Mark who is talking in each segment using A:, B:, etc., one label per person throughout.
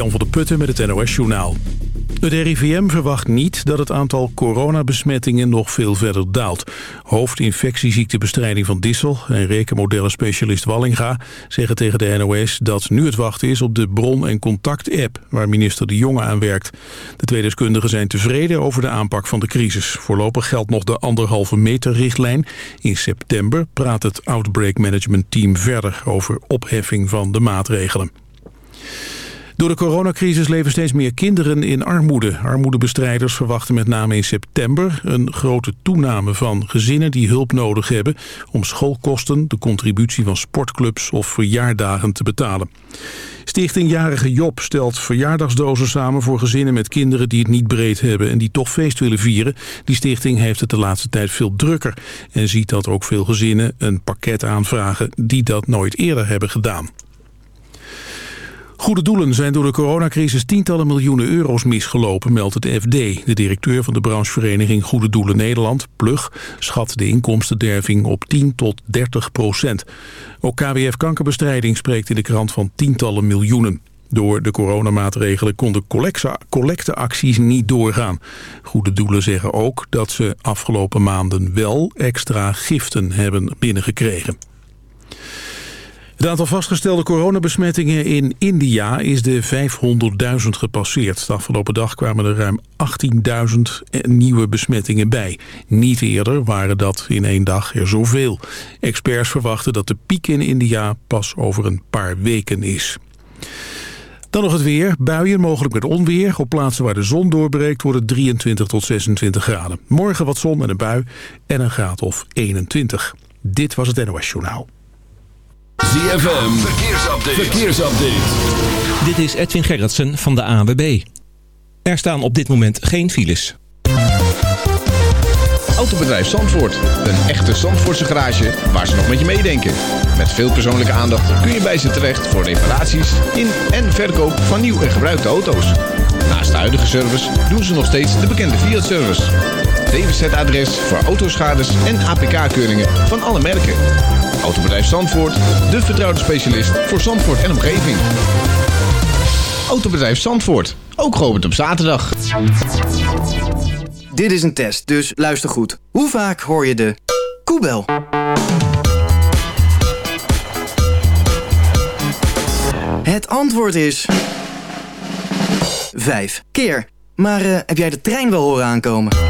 A: Jan van der Putten met het NOS-journaal. Het RIVM verwacht niet dat het aantal coronabesmettingen nog veel verder daalt. Hoofdinfectieziektebestrijding van Dissel en rekenmodellenspecialist Wallinga zeggen tegen de NOS dat nu het wachten is op de bron- en contact-app waar minister De Jonge aan werkt. De twee deskundigen zijn tevreden over de aanpak van de crisis. Voorlopig geldt nog de anderhalve meter richtlijn. In september praat het Outbreak Management Team verder over opheffing van de maatregelen. Door de coronacrisis leven steeds meer kinderen in armoede. Armoedebestrijders verwachten met name in september een grote toename van gezinnen die hulp nodig hebben om schoolkosten, de contributie van sportclubs of verjaardagen te betalen. Stichting Jarige Job stelt verjaardagsdozen samen voor gezinnen met kinderen die het niet breed hebben en die toch feest willen vieren. Die stichting heeft het de laatste tijd veel drukker en ziet dat ook veel gezinnen een pakket aanvragen die dat nooit eerder hebben gedaan. Goede doelen zijn door de coronacrisis tientallen miljoenen euro's misgelopen, meldt het FD. De directeur van de branchevereniging Goede Doelen Nederland, Plug, schat de inkomstenderving op 10 tot 30 procent. Ook KWF Kankerbestrijding spreekt in de krant van tientallen miljoenen. Door de coronamaatregelen konden collecteacties niet doorgaan. Goede Doelen zeggen ook dat ze afgelopen maanden wel extra giften hebben binnengekregen. Het aantal vastgestelde coronabesmettingen in India is de 500.000 gepasseerd. De afgelopen dag kwamen er ruim 18.000 nieuwe besmettingen bij. Niet eerder waren dat in één dag er zoveel. Experts verwachten dat de piek in India pas over een paar weken is. Dan nog het weer. Buien, mogelijk met onweer. Op plaatsen waar de zon doorbreekt worden 23 tot 26 graden. Morgen wat zon en een bui en een graad of 21. Dit was het NOS Journaal.
B: ZFM, verkeersupdate. verkeersupdate.
C: Dit is Edwin Gerritsen van de ANWB. Er staan op dit moment geen files.
D: Autobedrijf Zandvoort. Een echte Zandvoortse garage waar ze nog met je meedenken. Met veel persoonlijke aandacht kun je bij ze terecht voor reparaties in en verkoop van nieuw en gebruikte auto's. Naast de huidige service doen ze nog steeds de bekende Fiat-service. DWZ-adres voor autoschades en APK-keuringen van alle merken. Autobedrijf Zandvoort, de vertrouwde specialist voor Zandvoort en omgeving. Autobedrijf Zandvoort, ook geopend op zaterdag.
E: Dit is een test, dus luister goed. Hoe vaak hoor je de koebel? Het antwoord is... Vijf keer. Maar uh, heb jij de trein wel horen aankomen?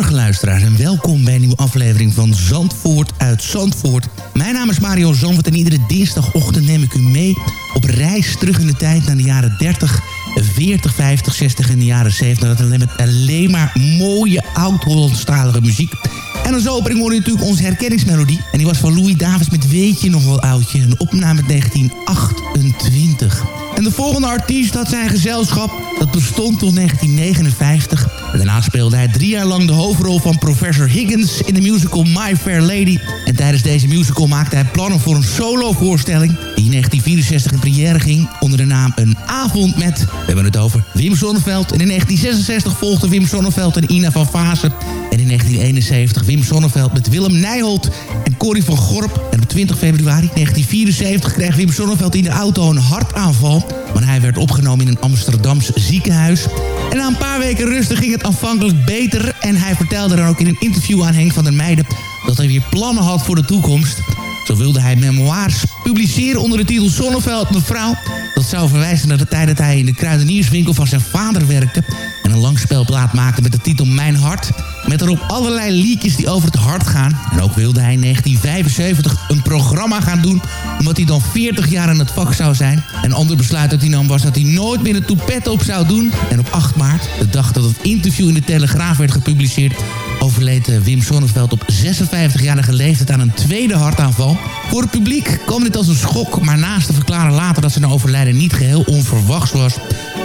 F: goedemorgen luisteraars en welkom bij een nieuwe aflevering van Zandvoort uit Zandvoort. Mijn naam is Mario Zandvoort en iedere dinsdagochtend neem ik u mee op reis terug in de tijd naar de jaren 30, 40, 50, 60 en de jaren 70. Dat alleen met alleen maar mooie oud-Hollandstalige muziek. En als opening hoorde je natuurlijk onze herkenningsmelodie. En die was van Louis Davis met Weet je nog wel oudje, een opname uit 1928. En de volgende artiest had zijn gezelschap. Dat bestond tot 1959. En daarna speelde hij drie jaar lang de hoofdrol van professor Higgins in de musical My Fair Lady. En tijdens deze musical maakte hij plannen voor een solovoorstelling... die in 1964 in première ging onder de naam Een Avond met... We hebben het over Wim Sonneveld. En in 1966 volgden Wim Sonneveld en Ina van Vaassen. En in 1971 Wim Sonneveld met Willem Nijholt Corrie van Gorp. En op 20 februari 1974 kreeg Wim Sonneveld in de auto een hartaanval. Maar hij werd opgenomen in een Amsterdams ziekenhuis. En na een paar weken rusten ging het aanvankelijk beter. En hij vertelde dan ook in een interview aan Henk van der Meijden... dat hij weer plannen had voor de toekomst. Zo wilde hij memoires publiceren onder de titel Zonneveld mevrouw. Dat zou verwijzen naar de tijd dat hij in de kruidenierswinkel van zijn vader werkte... en een langspelplaat maakte met de titel Mijn Hart... met erop allerlei liedjes die over het hart gaan. En ook wilde hij in 1975 een programma gaan doen... omdat hij dan 40 jaar in het vak zou zijn. Een ander besluit dat hij nam was dat hij nooit meer een toepet op zou doen. En op 8 maart, de dag dat het interview in de Telegraaf werd gepubliceerd overleed eh, Wim Sonneveld op 56-jarige leeftijd aan een tweede hartaanval. Voor het publiek kwam dit als een schok, maar naast te verklaren later dat zijn overlijden niet geheel onverwachts was.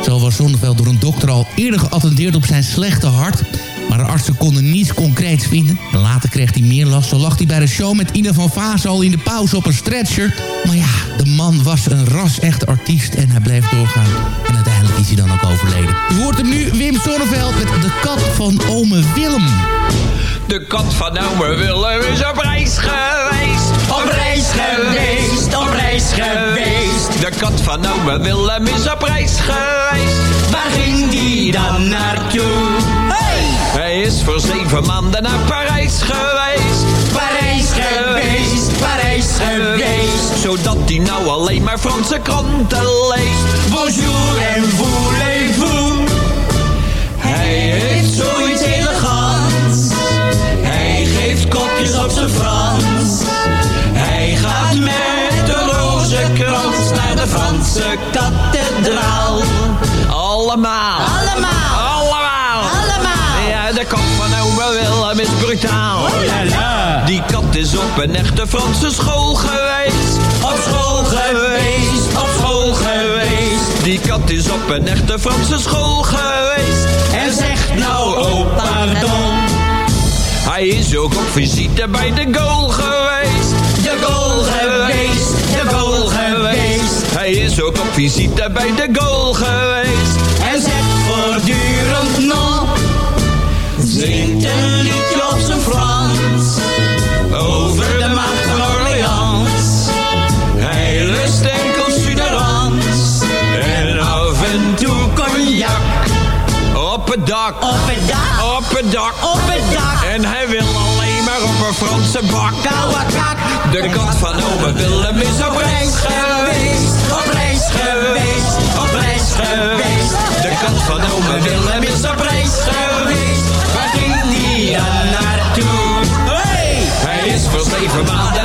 F: Zo was Sonneveld door een dokter al eerder geattendeerd op zijn slechte hart. Maar de artsen konden niets concreets vinden. En later kreeg hij meer last. Zo lag hij bij de show met Ina van Vaas al in de pauze op een stretcher. Maar ja, de man was een ras-echt artiest en hij bleef doorgaan. En uiteindelijk is hij dan ook overleden. U hoort hem nu, Wim Sonneveld met de kat van ome Willem.
G: De kat van ome Willem is op reis geweest. Op reis geweest, op reis geweest. De kat van ome Willem is op reis geweest. Waar ging die dan naartoe? Hey! Hij is voor zeven maanden naar Parijs geweest. Parijs geweest, Parijs geweest. Zodat hij nou alleen maar Franse kranten leest. Bonjour en voulez-vous. Hij heeft zoiets elegants. Hij geeft kopjes op zijn Frans. Hij gaat met de rozenkrans naar de Franse kathedraal. Allemaal oma Willem is brutaal.
H: Oh la la.
G: Die kat is op een echte Franse school geweest.
H: Op school geweest, op school geweest.
G: Die kat is op een echte Franse school geweest.
H: En zegt nou, oh pardon.
G: Hij is ook op visite bij de goal geweest.
H: De goal geweest, de goal geweest.
G: Hij is ook op visite bij de goal geweest.
H: Zingt een liedje op zijn Frans. Over de macht van Orleans.
G: Hij lust enkel suderans.
H: En af en toe cognac.
G: Op het dak,
H: Op het dak,
G: op het dak.
H: op het dak.
G: En hij wil alleen maar op een Franse bak. De kat van ome Willem is op reis geweest.
H: Op reis geweest, op reis geweest.
G: De kat van ome Willem is op Hij is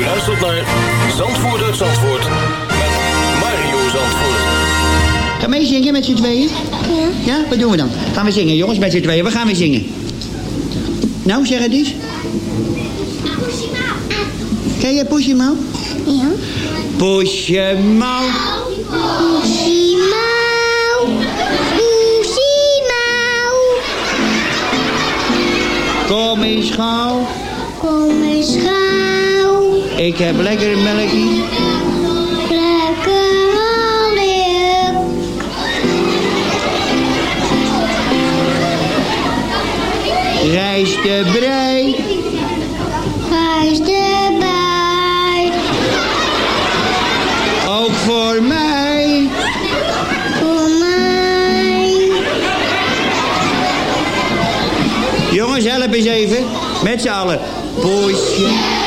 I: U luistert naar Zandvoort uit Zandvoort met Mario Zandvoort.
J: Gaan we zingen met z'n tweeën? Ja. Ja, wat doen we dan? Gaan we zingen, jongens, met z'n tweeën. Wat gaan we zingen? Nou, zeg het eens. Ken je Poesje? Ja. Poesje
K: poesie mouw,
J: Kom eens gauw.
K: kom eens gauw,
J: ik heb lekker melkie.
K: Lekker melk.
J: Rijst de brei.
K: Rijst
J: de brei. Ook voor mij. Voor
L: mij. Jongens, help
J: eens even. Met z'n allen. Poesje.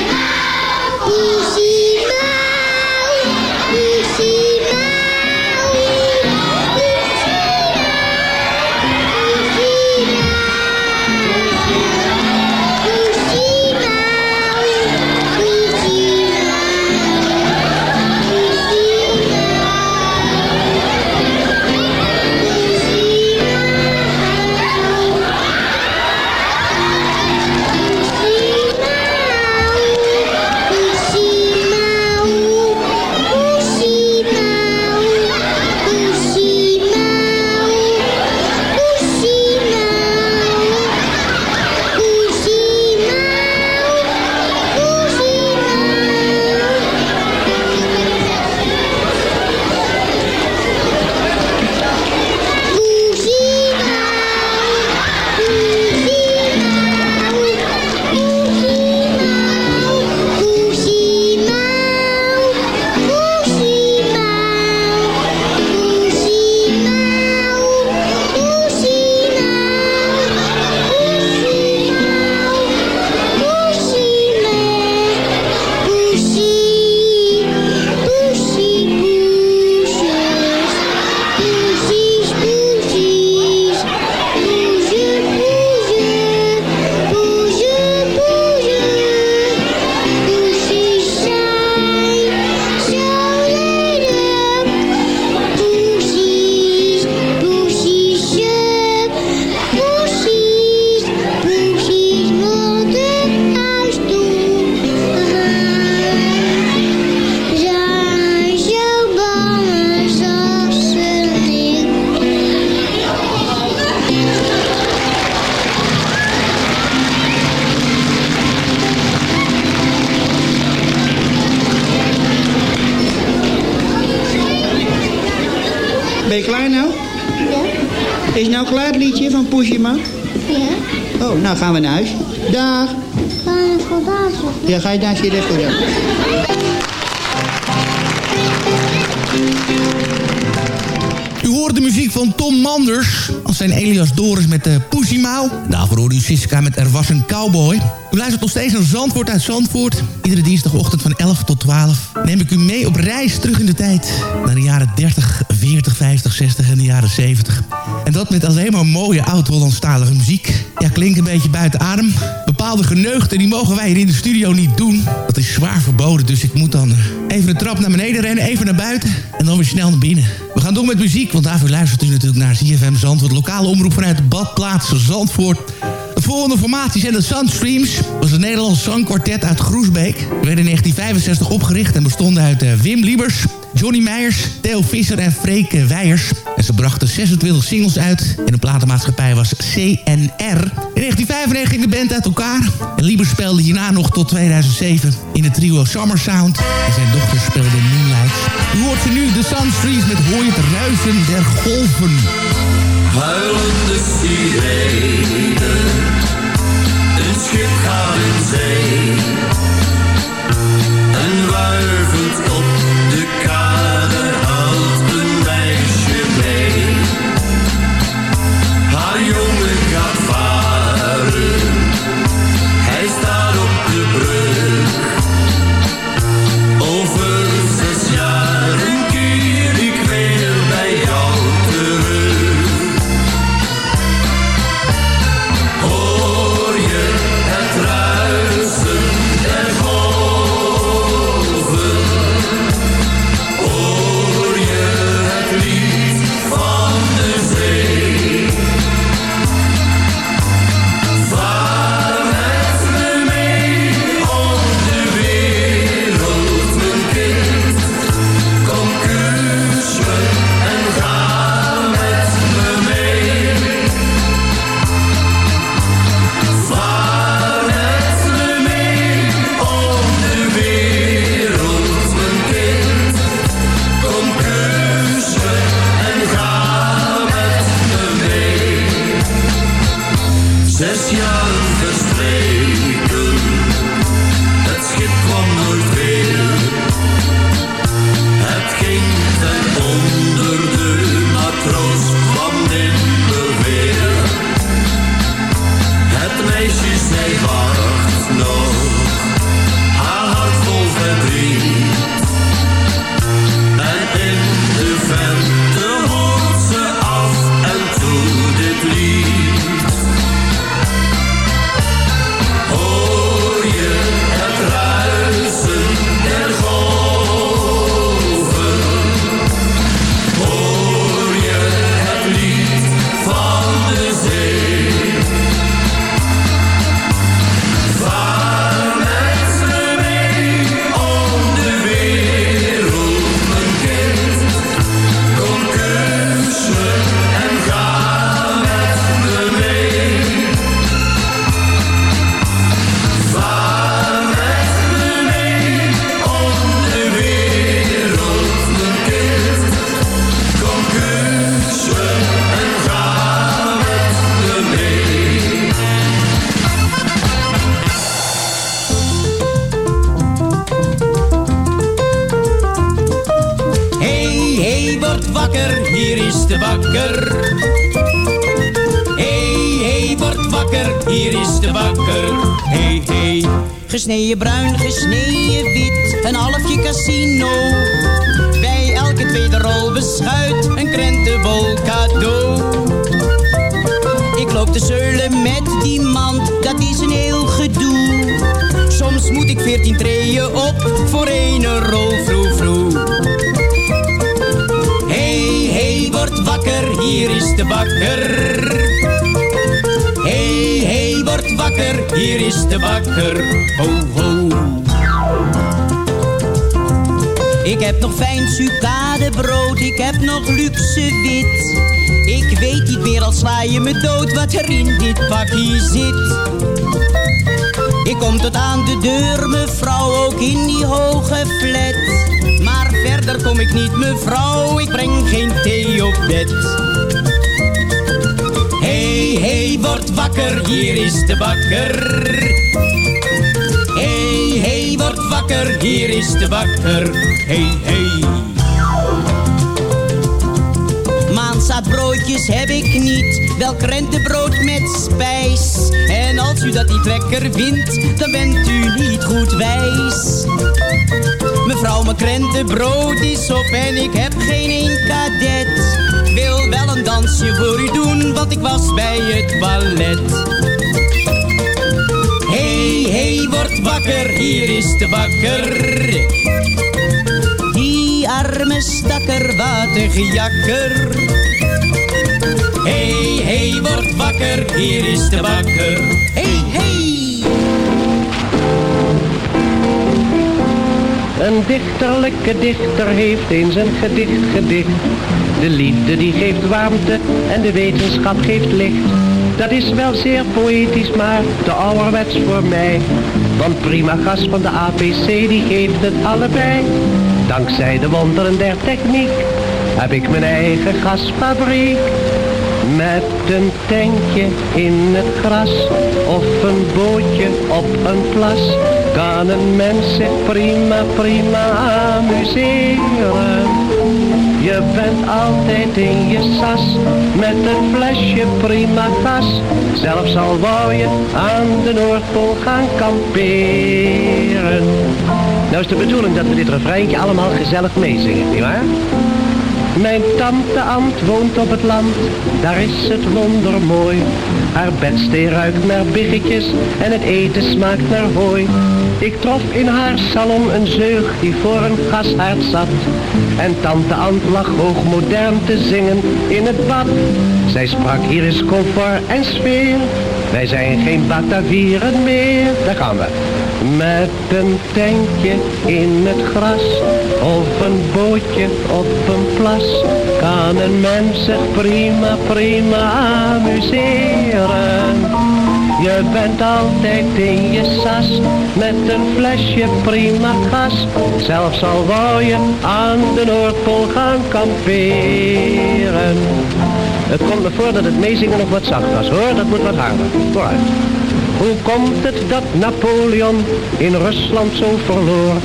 J: Nou gaan we naar huis. Dag.
L: Gaan we voor dansen?
J: Ja, ga je dansen hier dan.
F: U hoort de muziek van Tom Manders als zijn Elias Doris met de Pussy Mau. Daarvoor hoorde u Siska met Er was een cowboy. U luistert nog steeds naar Zandvoort uit Zandvoort. Iedere dinsdagochtend van 11 tot 12 neem ik u mee op reis terug in de tijd. Naar de jaren 30, 40, 50, 60 en de jaren 70. En dat met alleen maar mooie oud-Hollandstalige muziek. Ja, klinkt een beetje buiten adem. Bepaalde geneugten die mogen wij hier in de studio niet doen. Dat is zwaar verboden, dus ik moet dan eh, even een trap naar beneden rennen, even naar buiten en dan weer snel naar binnen. We gaan door met muziek, want daarvoor luistert u natuurlijk naar ZFM Zandvoort. Lokale omroep vanuit de badplaats Zandvoort. De volgende formatie zijn de Sunstreams. Was een Nederlands zangkwartet uit Groesbeek. Ze werden in 1965 opgericht en bestonden uit eh, Wim Liebers... Johnny Meijers, Theo Visser en Freek Weijers. En ze brachten 26 singles uit. En de platenmaatschappij was CNR. In 1995 ging de band uit elkaar. En Liebers speelde hierna nog tot 2007 in het trio Summer Sound. En zijn dochter speelde Moonlight. U hoort ze nu, de Sunstreams met Hoor het ruisen der golven.
M: Huilende sirenen, een schip gaat in zee. En wuivend op de kade
L: Maar verder kom ik niet, mevrouw, ik breng geen thee op bed. Hey, hey, word wakker, hier is de bakker. Hey, hey, word wakker, hier is de bakker. Hey, hey. Maanzaadbroodjes heb ik niet, wel krentenbrood met spijs. En als u dat niet lekker vindt, dan bent u niet goed wijs. Mevrouw, mijn krentenbrood is op en ik heb geen één kadet. Wil wel een dansje voor u doen, want ik was bij het ballet. Hey, hey, word wakker, hier is de bakker. Die arme stakker, wat een gejakker. Hey, hey, word wakker, hier is de bakker. Hey, hey.
N: Een dichterlijke dichter heeft eens een gedicht gedicht. De liefde die geeft warmte en de wetenschap geeft licht. Dat is wel zeer poëtisch, maar te ouderwets voor mij. Want prima gas van de APC die geeft het allebei. Dankzij de wonderen der techniek heb ik mijn eigen gasfabriek. Met een tankje in het gras of een bootje op een plas kan een mens zich prima, prima amuseren. Je bent altijd in je sas met een flesje prima gas. Zelfs al wou je aan de Noordpool gaan kamperen. Nou is de bedoeling dat we dit refreintje allemaal gezellig meezingen, nietwaar? Mijn tante Ant woont op het land, daar is het wonder mooi. Haar bedstee ruikt naar biggetjes en het eten smaakt naar hooi. Ik trof in haar salon een zeug die voor een gashaard zat. En tante Ant lag hoogmodern te zingen in het bad. Zij sprak hier is comfort en sfeer, wij zijn geen Batavieren meer. Daar gaan we. Met een tentje in het gras of een bootje op een plas kan een mens zich prima, prima amuseren. Je bent altijd in je sas met een flesje prima gas. Zelfs al wou je aan de Noordpool gaan kamperen. Het komt me voor dat het meezingen nog wat zacht was hoor, dat moet wat harder. Vooruit. Hoe komt het dat Napoleon in Rusland zo verloor?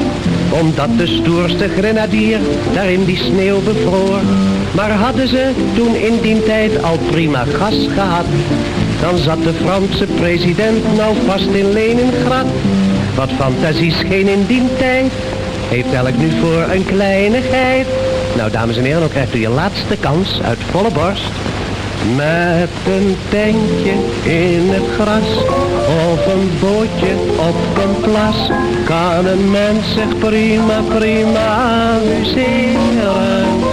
N: Omdat de stoerste grenadier daar in die sneeuw bevroor. Maar hadden ze toen in die tijd al prima gas gehad, dan zat de Franse president nou vast in Leningrad. Wat fantasie scheen in die tijd, heeft elk nu voor een kleinigheid. Nou dames en heren, dan krijgt u je laatste kans uit volle borst. Met een tentje in het gras of een bootje op een plas kan een mens zich prima, prima amuseren.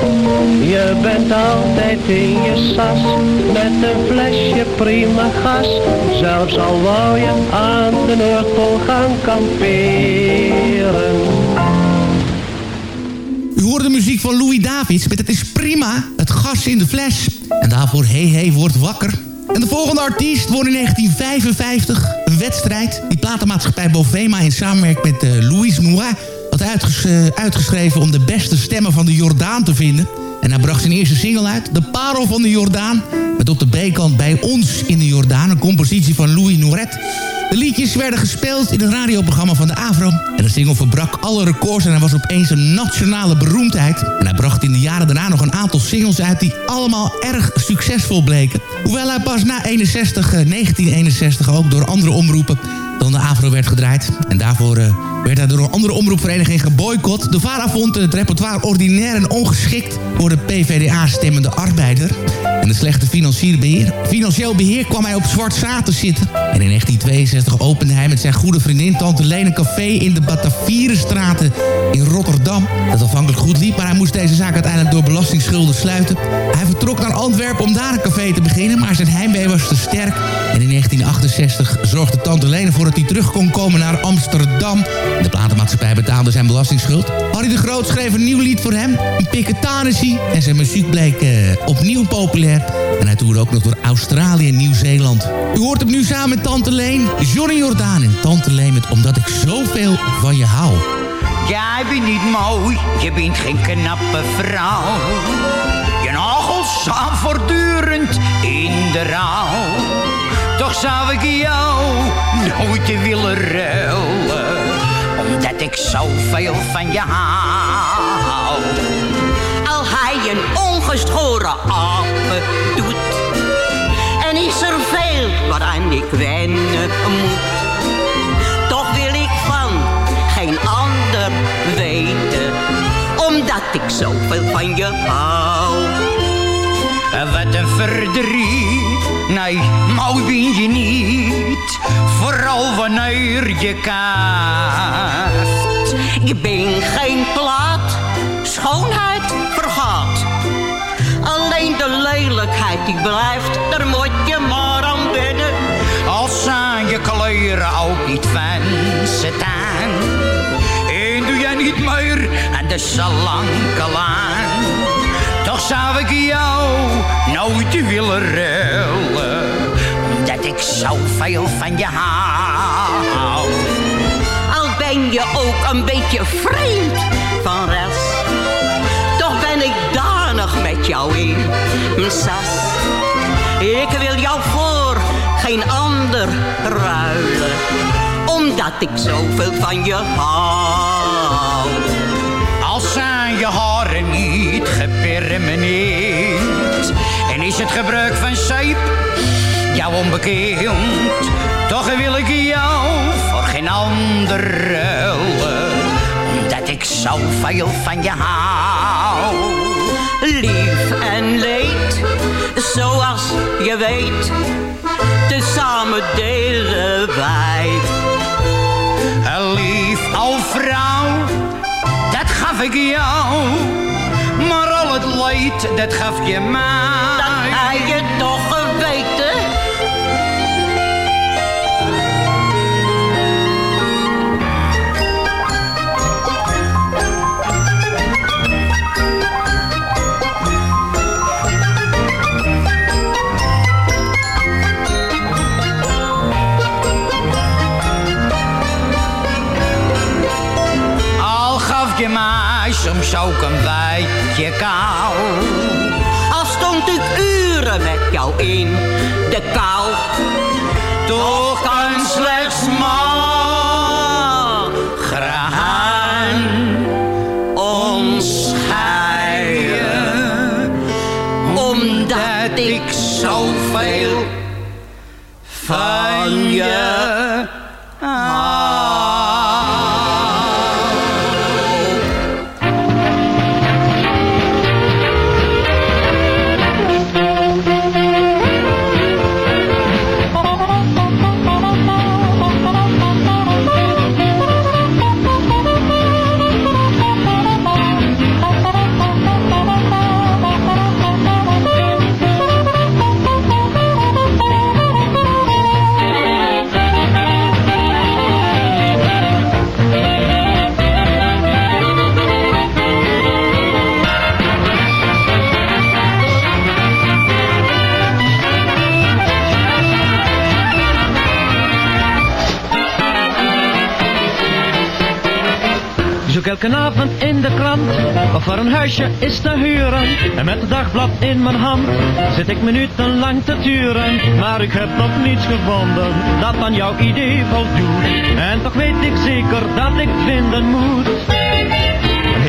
N: Je bent altijd in je sas met een flesje prima gas. Zelfs al wou je aan de Noordpool gaan kamperen.
F: U hoort de muziek van Louis Davids met Het is prima, het gas in de fles. En daarvoor Hey Hey wordt wakker. En de volgende artiest won in 1955 een wedstrijd. Die platenmaatschappij Bovema in samenwerking met uh, Louis Mouret... had uh, uitgeschreven om de beste stemmen van de Jordaan te vinden. En hij bracht zijn eerste single uit, De Parel van de Jordaan... met op de B-kant Bij ons in de Jordaan... een compositie van Louis Nouret. De liedjes werden gespeeld in het radioprogramma van de AVRO. En de single verbrak alle records en hij was opeens een nationale beroemdheid. En hij bracht in de jaren daarna nog een aantal singles uit... die allemaal erg succesvol bleken. Hoewel hij pas na 61, 1961 ook door andere omroepen dan de AVRO werd gedraaid. En daarvoor uh, werd hij door een andere omroepvereniging geboycott. De VARA vond het repertoire ordinair en ongeschikt voor de PVDA-stemmende arbeider. En de slechte financieel beheer, financieel beheer kwam hij op zwart zaten zitten. En in 1962 opende hij met zijn goede vriendin Tante Leen een café in de Batavierenstraten in Rotterdam. Dat afhankelijk goed liep, maar hij moest deze zaak uiteindelijk door belastingsschulden sluiten. Hij vertrok naar Antwerpen om daar een café te beginnen, maar zijn heimwee was te sterk. En in 1968 zorgde Tante Leen ervoor dat hij terug kon komen naar Amsterdam. De platenmaatschappij betaalde zijn belastingsschuld. Harry de Groot schreef een nieuw lied voor hem, een Piketanissie. En zijn muziek bleek uh, opnieuw populair. En hij toerde ook nog door Australië en Nieuw-Zeeland. U hoort hem nu samen met Tante Leen, Johnny Jordaan en Tante Leen met Omdat ik zoveel van je hou.
O: Jij bent niet mooi, je bent geen knappe vrouw. Je nagels staan voortdurend in de rouw. Toch zou ik jou nooit willen ruilen. Ik zoveel van je hou.
P: Al hij een ongeschoren apen doet. En is er veel waaraan ik wennen moet. Toch wil ik van geen ander weten. Omdat ik zoveel van je hou.
O: Wat een verdriet, nee, mooi ben je niet. Vooral wanneer je kaft.
P: Ik ben geen plaat, schoonheid vergaat. Alleen de lelijkheid die blijft, daar moet je maar aan wennen.
O: Als zijn je kleuren ook niet van staan. En doe jij niet meer aan de slanke laan. Toch zou ik jou nooit willen ruilen. Omdat ik zoveel van je hou.
P: Ben je ook een beetje vreemd van rest. Toch ben ik danig met jou in sas. Ik wil jou voor geen ander ruilen. Omdat ik zoveel van je hou.
O: Als zijn je haren niet gepermeneerd. En is het gebruik van zeep jou onbekend. Toch wil ik jou geen ander ruilen. Omdat ik zoveel van je hou.
P: Lief en leed, zoals je weet. Tezamen delen wij.
O: Lief al vrouw, dat gaf ik jou. Maar al het leed, dat gaf je mij.
P: Dat hij je toch
O: je mij soms ook een beetje kou.
P: Al stond ik uren met jou in de kou.
O: Toch kan slechts maar graan ons scheiden. Omdat ik zoveel van je
Q: of er een huisje is te huren. En met het dagblad in mijn hand zit ik minutenlang te turen. Maar ik heb nog niets gevonden dat aan jouw idee voldoet. En toch weet ik zeker dat ik vinden moet.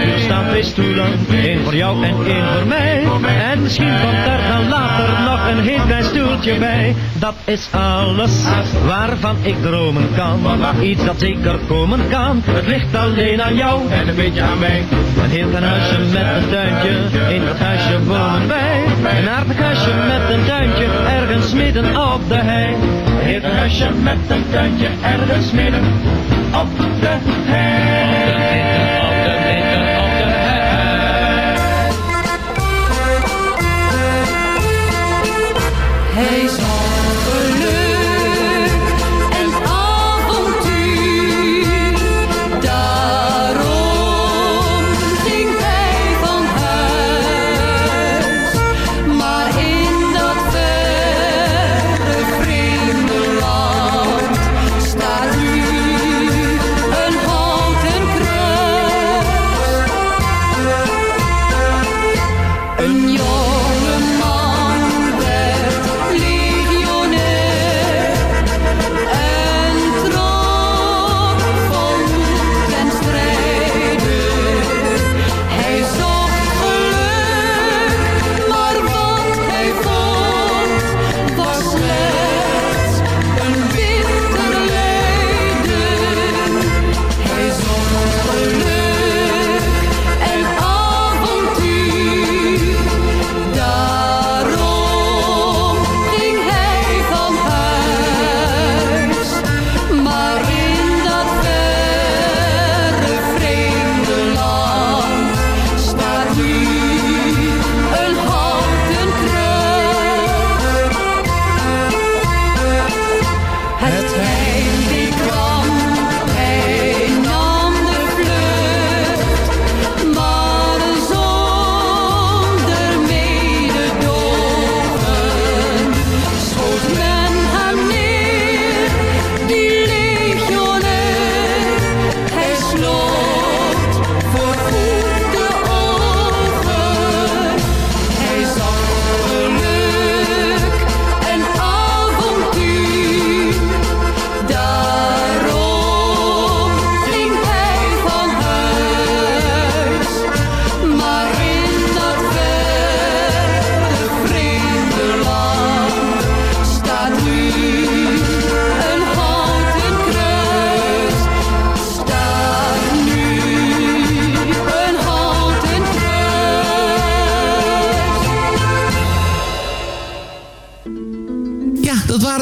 Q: Haardvuur staan twee stoelen, één voor jou en één voor mij. En misschien komt er dan later nog een heel klein stoeltje bij. Dat is alles waarvan ik dromen kan. Iets dat zeker komen kan. Het ligt alleen aan jou en een beetje aan mij. Een heel klein huisje met een tuintje, in dat huisje wonen wij. Een aardig huisje met een tuintje, ergens midden op de hei. Een heel klein huisje met een tuintje, ergens midden op de hei.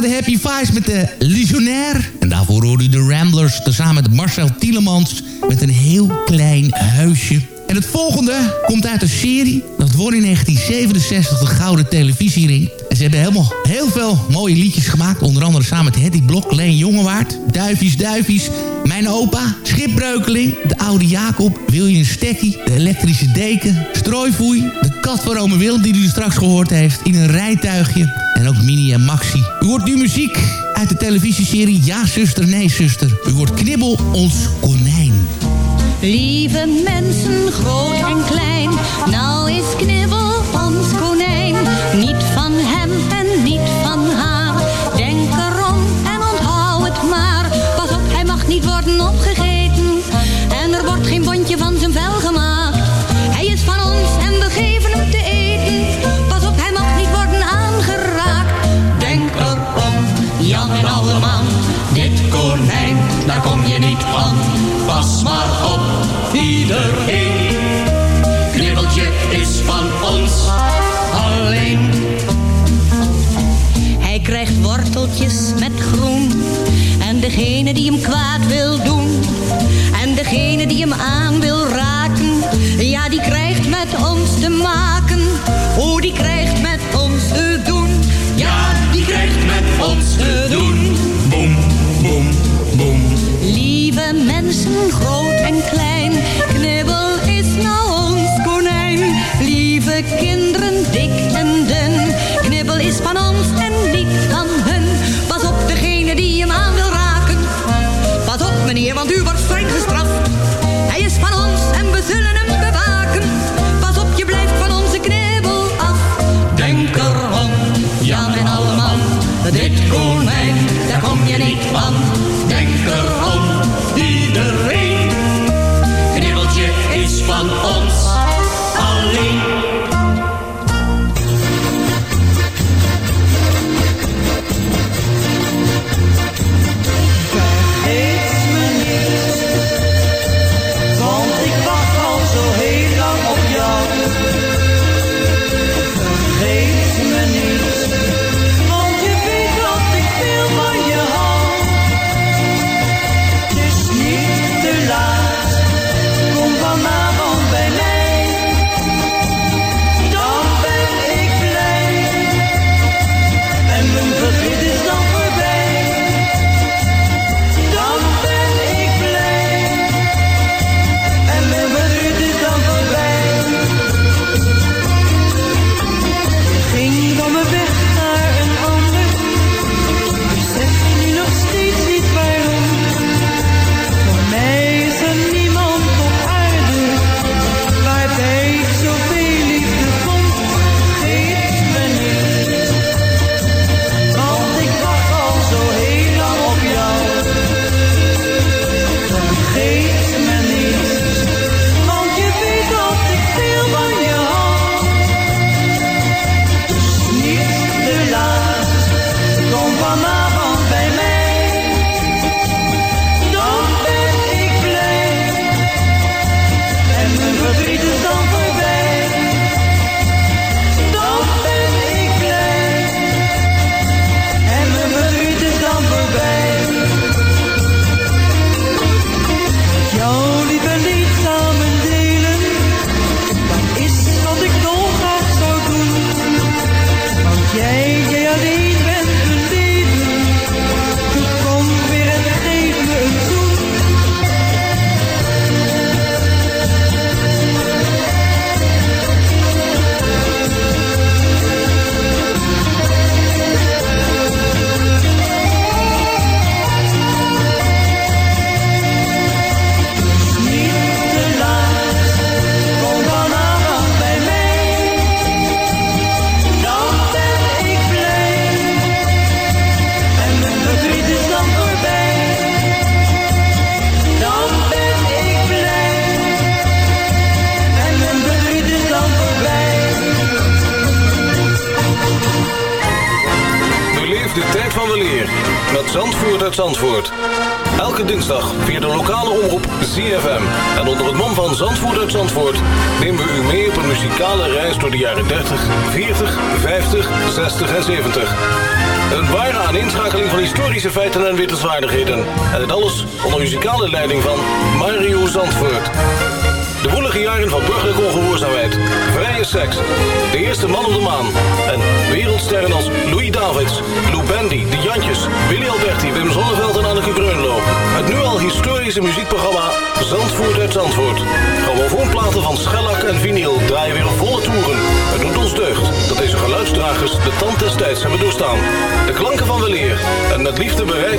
R: De
F: Happy Fives met de Legionnaire. En daarvoor hoorde u de Ramblers tezamen met Marcel Tielemans... met een heel klein huisje. En het volgende komt uit een serie. Dat wordt in 1967 de Gouden Televisiering. En ze hebben helemaal heel veel mooie liedjes gemaakt. Onder andere samen met Hetty Blok, Leen Jongewaard... Duifjes, Duifjes, Mijn Opa, Schipbreukeling... De Oude Jacob, William Stekkie... De Elektrische Deken, Strooivoei... De kat van Ome die u dus straks gehoord heeft. In een rijtuigje. En ook Mini en Maxi. U hoort nu muziek uit de televisieserie Ja zuster, nee zuster. U hoort Knibbel ons konijn.
S: Lieve mensen, groot en klein. Nou is Knibbel Pas maar op, iedereen. Kribbeltje is van ons alleen. Hij krijgt worteltjes met groen. En degene die hem kwaad wil doen. En degene die hem aan wil raken. Ja, die krijgt met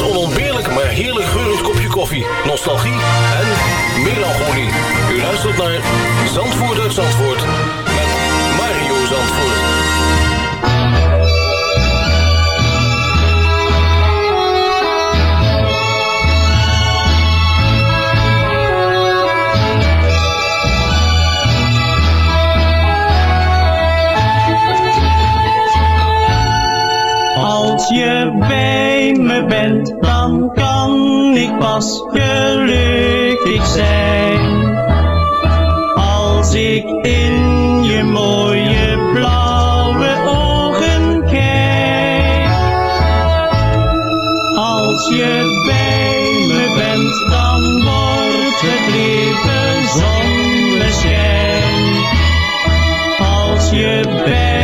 I: onontbeerlijk maar heerlijk geurend kopje koffie, nostalgie en melancholie. U luistert naar Zandvoort uit Zandvoort met Mario Zandvoort.
T: Als je bij me bent, kan ik pas gelukkig zijn. Als ik in je mooie blauwe ogen kijk. Als je bij me bent, dan wordt het leven zonneschijn. Als je bij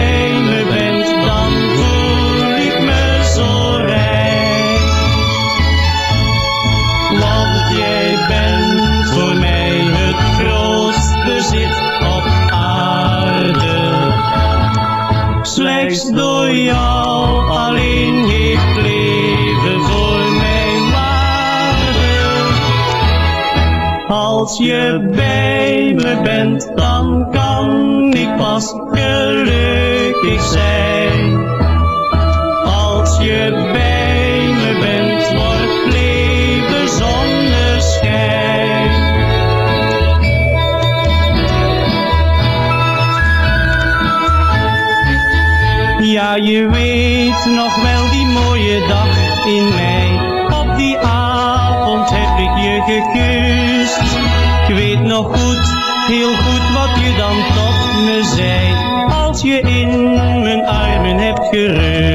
T: Als je bij me bent, dan kan ik pas gelukkig zijn. Als je bij me bent, wordt leven zonneschijn. Ja, je weet nog wel heel goed wat je dan tot me zei. Als je in mijn armen hebt gerust.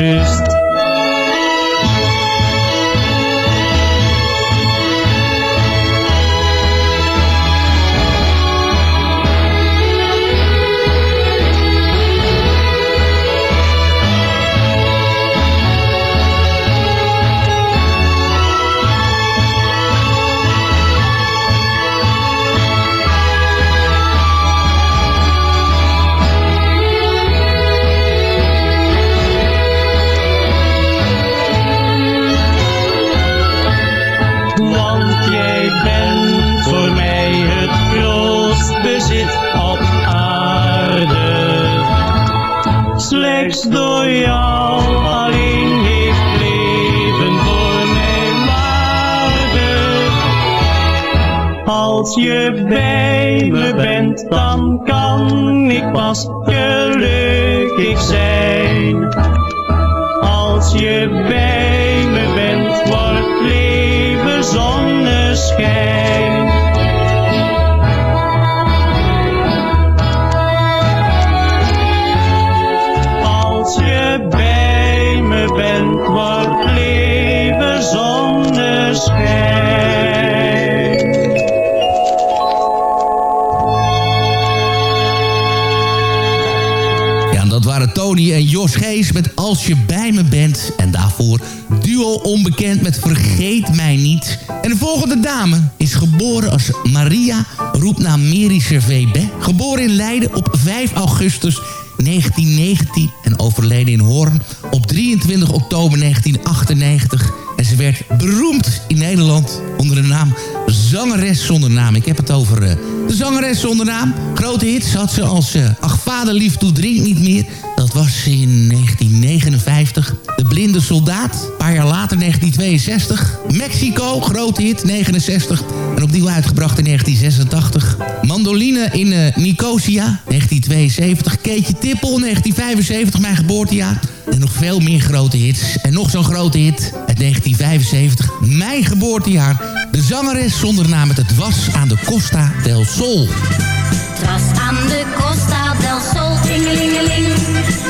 F: Beroemd in Nederland onder de naam Zangeres zonder naam. Ik heb het over eh, de zangeres zonder naam. Grote hits had ze als eh, Ach vader lief toe drink niet meer. Dat was in 1959. De blinde soldaat. Een paar jaar later 1962. Mexico, grote hit 69. En opnieuw uitgebracht in 1986. Mandoline in eh, Nicosia 1972. Keetje Tippel 1975, mijn geboortejaar. En nog veel meer grote hits. En nog zo'n grote hit 1975. Mijn geboortejaar. De zangeres zonder naam met het was aan de Costa del Sol.
S: Het was aan de Costa del Sol, tingelingeling.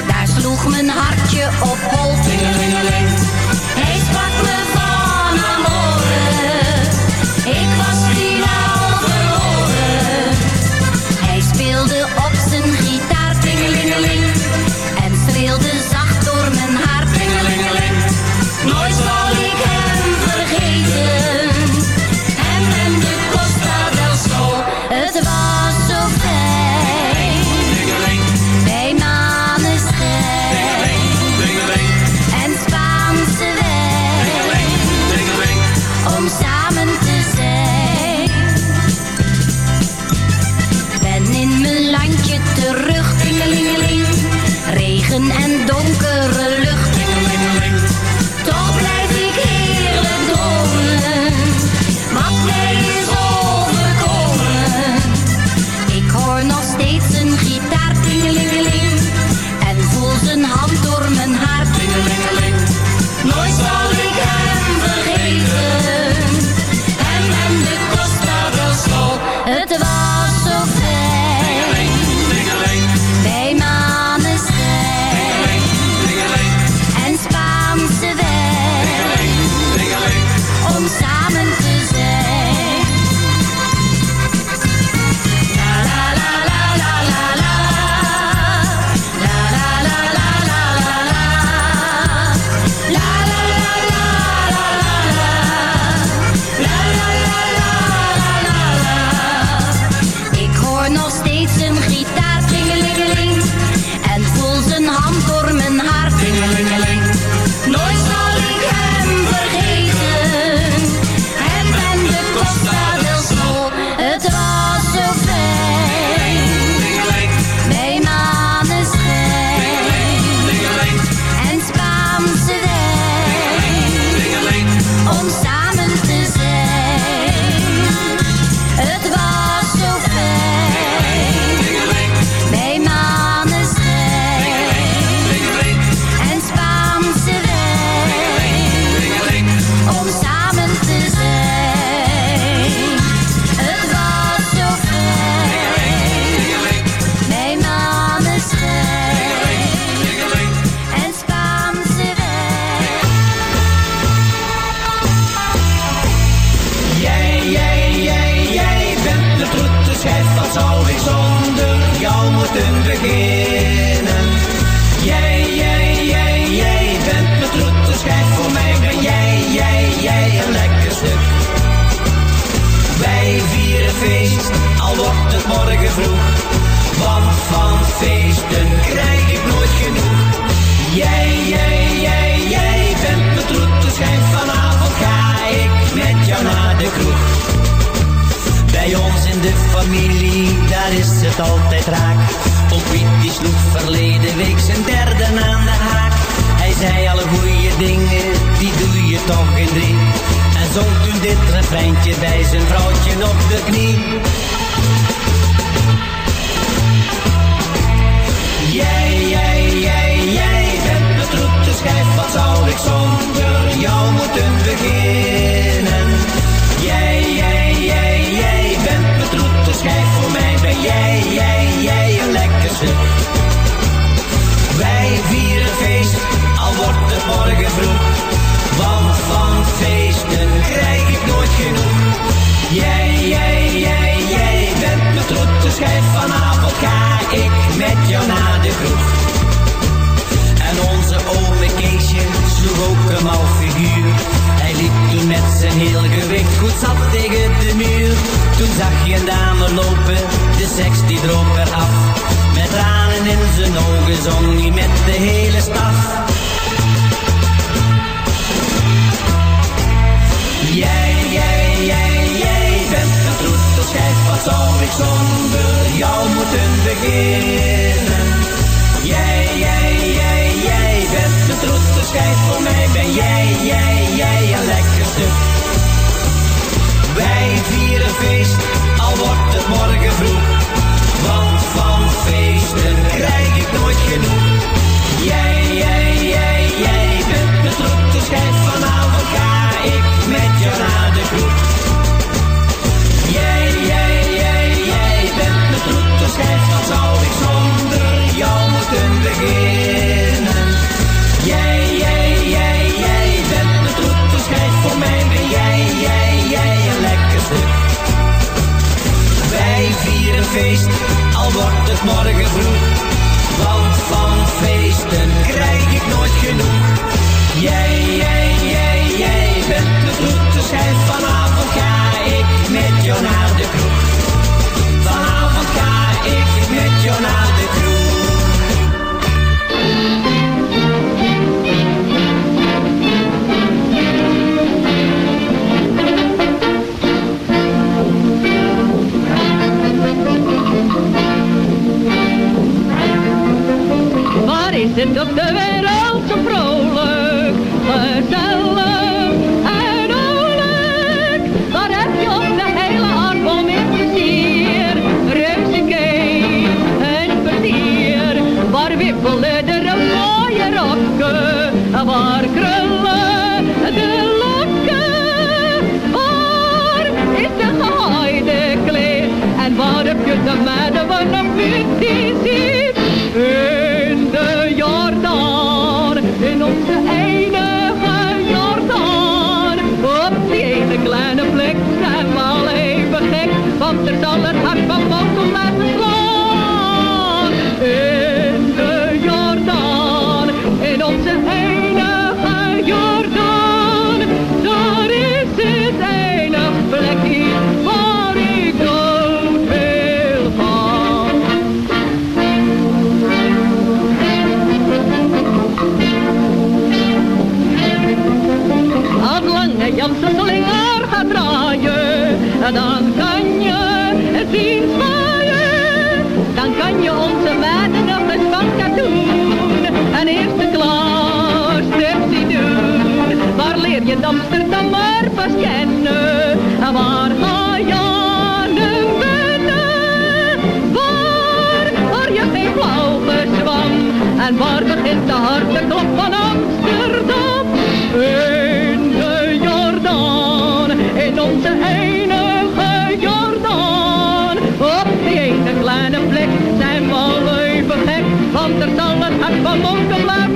S: Daar sloeg mijn hartje op hol, tingelingeling.
H: Altijd raak. Op die sloeg verleden week zijn derde aan de haak. Hij zei alle goede dingen, die doe je toch in drie. En zong toen dit refreintje bij zijn vrouwtje op de knie. Jij, jij, jij, jij bent mijn troete schijf, wat zou ik zonder jou moeten beginnen? Sloeg ook een mal figuur. Hij liep toen met zijn heel gewicht goed zat tegen de muur. Toen zag je een dame lopen, de seks die droop eraf. Met tranen in zijn ogen zong hij met de hele staf. Jij, jij, jij, jij bent de troete schijf, wat zou ik zonder jou moeten beginnen? Jij, jij, jij, jij bent de troete Al wordt het morgen vroeg, want van feesten krijg ik nooit genoeg. Jij, jij,
U: Janse slinger gaat draaien, dan kan je het zien zwaaien. Dan kan je onze meiden nog eens van doen. Een eerste klas tipsy doen. Waar leer je Amsterdam maar pas kennen? En waar ga je aan wennen? Waar hoor je geen flauw gezwam? En waar begint de harde klop van van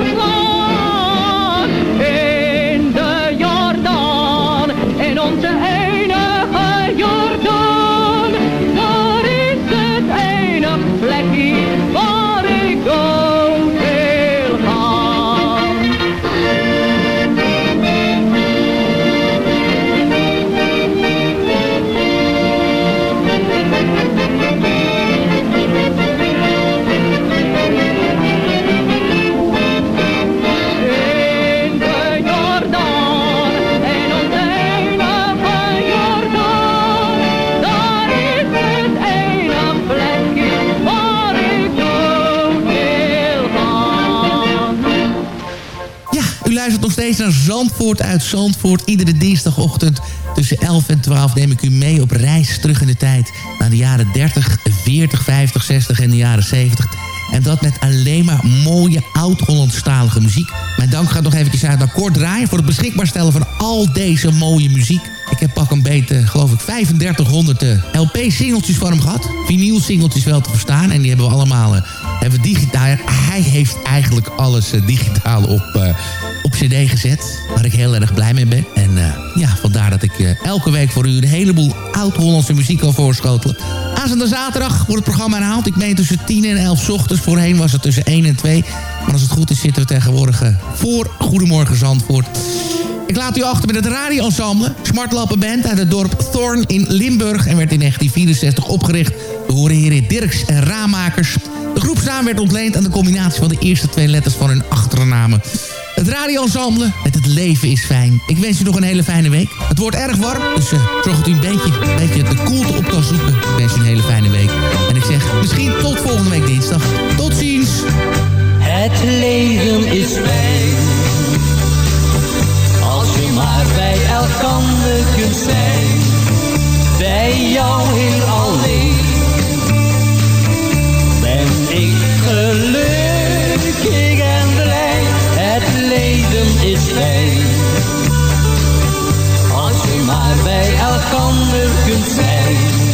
F: Zandvoort uit Zandvoort. Iedere dinsdagochtend tussen 11 en 12 neem ik u mee op reis terug in de tijd... naar de jaren 30, 40, 50, 60 en de jaren 70... En dat met alleen maar mooie oud-Hollandstalige muziek. Mijn dank gaat nog eventjes uit naar Kort Draaien... voor het beschikbaar stellen van al deze mooie muziek. Ik heb pak een beetje, geloof ik, 3500 uh, LP-singeltjes van hem gehad. Vinyl-singeltjes wel te verstaan. En die hebben we allemaal uh, hebben digitaal. Hij heeft eigenlijk alles uh, digitaal op, uh, cd gezet. Waar ik heel erg blij mee ben. En uh, ja, vandaar dat ik elke week voor u een heleboel oud-Hollandse muziek kan voorschotelen. Aanstaande zaterdag wordt het programma herhaald. Ik meen tussen 10 en 11 ochtends. Voorheen was het tussen 1 en 2. Maar als het goed is zitten we tegenwoordig voor Goedemorgen Zandvoort. Ik laat u achter met het radioensemble. Smartlappenband uit het dorp Thorn in Limburg. En werd in 1964 opgericht door heren Dirks en Raamakers. De groepsnaam werd ontleend aan de combinatie van de eerste twee letters van hun achternamen. Het radioensemble met het leven is fijn. Ik wens u nog een hele fijne week. Het wordt erg warm, dus uh, zorg dat u een beetje, een beetje de koelte op kan zoeken. Ik wens u een hele fijne week. En ik zeg misschien tot volgende week dinsdag. Tot ziens.
V: Het leven is fijn. Als je maar bij elkander kunt zijn. Bij jou heel alleen. Ben ik gelukkig is fijn. Als je maar bij elkander kunt zijn.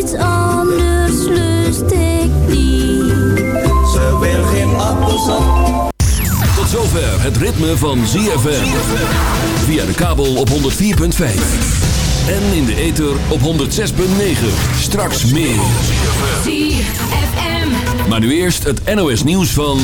K: Iets anders lust ik niet.
W: Ze wil geen appelsap.
B: Tot zover het ritme van ZFM. Via de kabel op 104.5. En in de ether op 106.9. Straks meer. Maar nu eerst het NOS nieuws van...